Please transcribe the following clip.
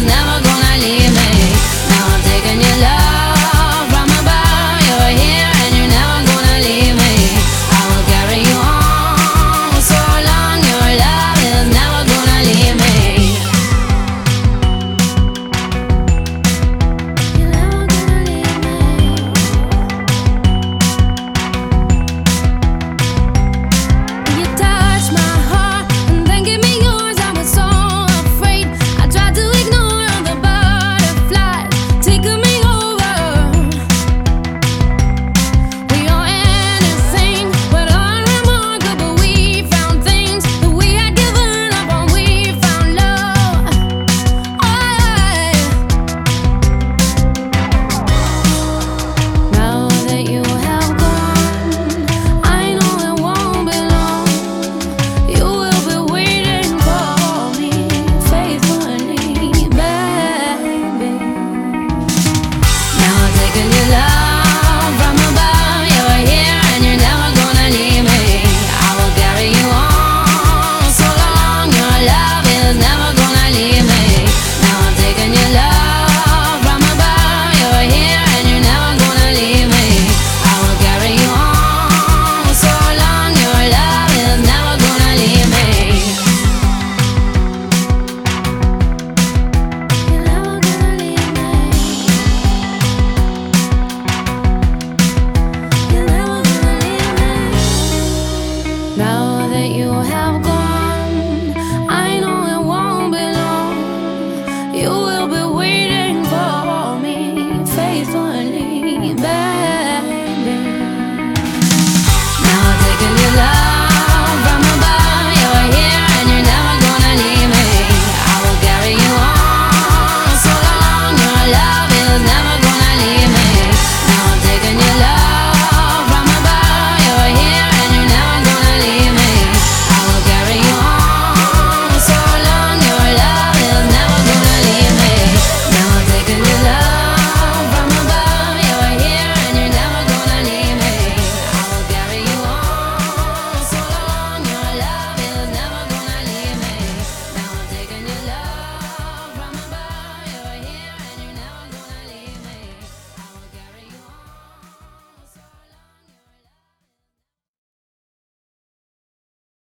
never